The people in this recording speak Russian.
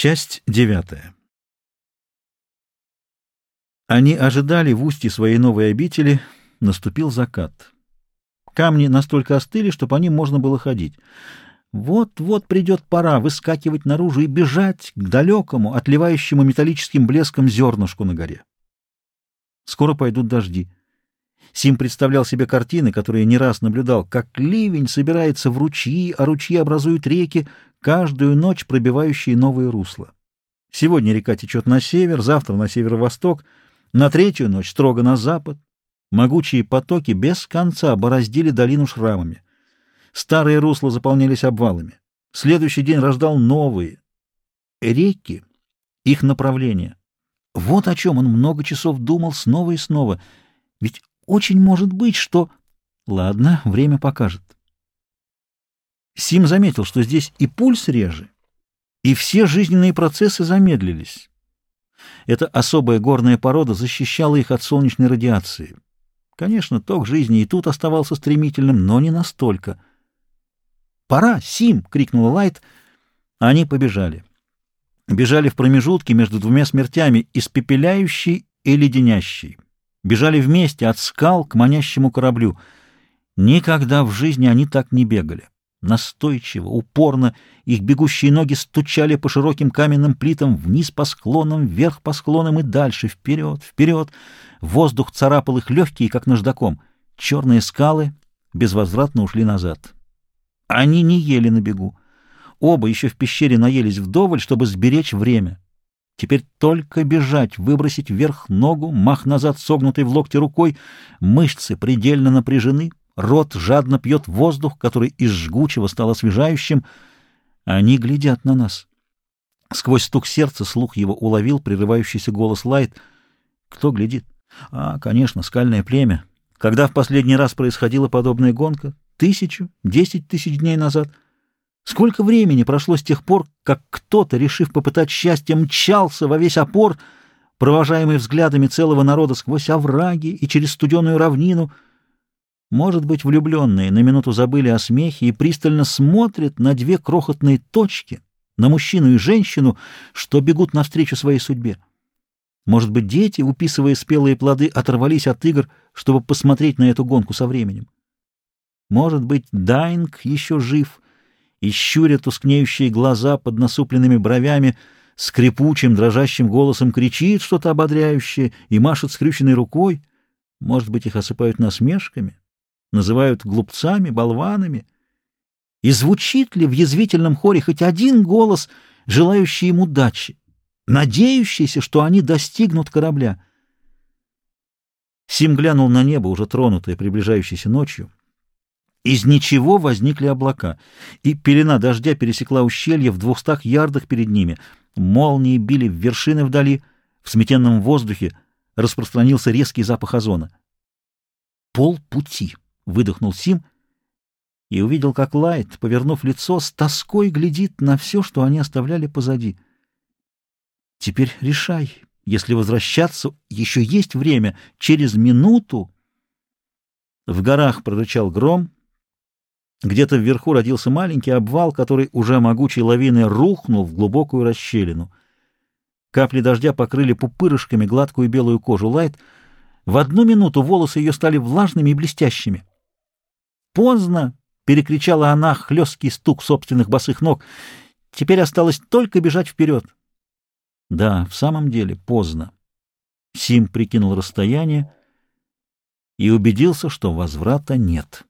Часть девятая. Они ожидали в устье своей новой обители, наступил закат. Камни настолько остыли, что по ним можно было ходить. Вот-вот придет пора выскакивать наружу и бежать к далекому, отливающему металлическим блеском зернышку на горе. Скоро пойдут дожди. Сим представлял себе картины, которые не раз наблюдал, как ливень собирается в ручьи, а ручьи образуют реки, каждую ночь пробивающие новые русла. Сегодня река течет на север, завтра на северо-восток, на третью ночь строго на запад. Могучие потоки без конца бороздили долину шрамами. Старые русла заполнялись обвалами. Следующий день рождал новые. Реки — их направление. Вот о чем он много часов думал снова и снова. Ведь очень может быть, что... Ладно, время покажет. Сим заметил, что здесь и пульс реже, и все жизненные процессы замедлились. Эта особая горная порода защищала их от солнечной радиации. Конечно, ток жизни и тут оставался стремительным, но не настолько. «Пора, Сим!» — крикнула Лайт. Они побежали. Бежали в промежутке между двумя смертями, испепеляющей и леденящей. Бежали вместе от скал к манящему кораблю. Никогда в жизни они так не бегали. Настойчиво, упорно их бегущие ноги стучали по широким каменным плитам вниз по склонам, вверх по склонам и дальше, вперед, вперед. Воздух царапал их легкие, как наждаком. Черные скалы безвозвратно ушли назад. Они не ели на бегу. Оба еще в пещере наелись вдоволь, чтобы сберечь время. Теперь только бежать, выбросить вверх ногу, мах назад согнутой в локте рукой, мышцы предельно напряжены, рот жадно пьет воздух, который из жгучего стал освежающим. Они глядят на нас. Сквозь стук сердца слух его уловил прерывающийся голос Лайт. Кто глядит? А, конечно, скальное племя. Когда в последний раз происходила подобная гонка? Тысячу? Десять тысяч дней назад? Сколько времени прошло с тех пор, как кто-то, решив попытать счастье, мчался во весь опор, провожаемый взглядами целого народа сквозь овраги и через студеную равнину — может быть, влюбленные на минуту забыли о смехе и пристально смотрят на две крохотные точки, на мужчину и женщину, что бегут навстречу своей судьбе. Может быть, дети, уписывая спелые плоды, оторвались от игр, чтобы посмотреть на эту гонку со временем. Может быть, Дайнг еще жив, и, щуря тускнеющие глаза под насупленными бровями, скрипучим, дрожащим голосом кричит что-то ободряющее и машет скрюченной рукой. Может быть, их осыпают насмешками, называют глупцами, болванами? И звучит ли в язвительном хоре хоть один голос, желающий им удачи, надеющийся, что они достигнут корабля? Сим глянул на небо, уже тронутое приближающейся ночью. Из ничего возникли облака, и пелена дождя пересекла ущелье в двухстах ярдах перед ними. Молнии били в вершины вдали, в сметенном воздухе распространился резкий запах озона. Полпути выдохнул Сим и увидел, как Лайт, повернув лицо, с тоской глядит на все, что они оставляли позади. Теперь решай, если возвращаться, еще есть время, через минуту... В горах прорычал гром, где-то вверху родился маленький обвал, который уже могучей лавиной рухнул в глубокую расщелину. Капли дождя покрыли пупырышками гладкую белую кожу Лайт. В одну минуту волосы ее стали влажными и блестящими. Поздно! — перекричала она хлесткий стук собственных босых ног. Теперь осталось только бежать вперед. Да, в самом деле, поздно. Сим прикинул расстояние и убедился, что возврата нет.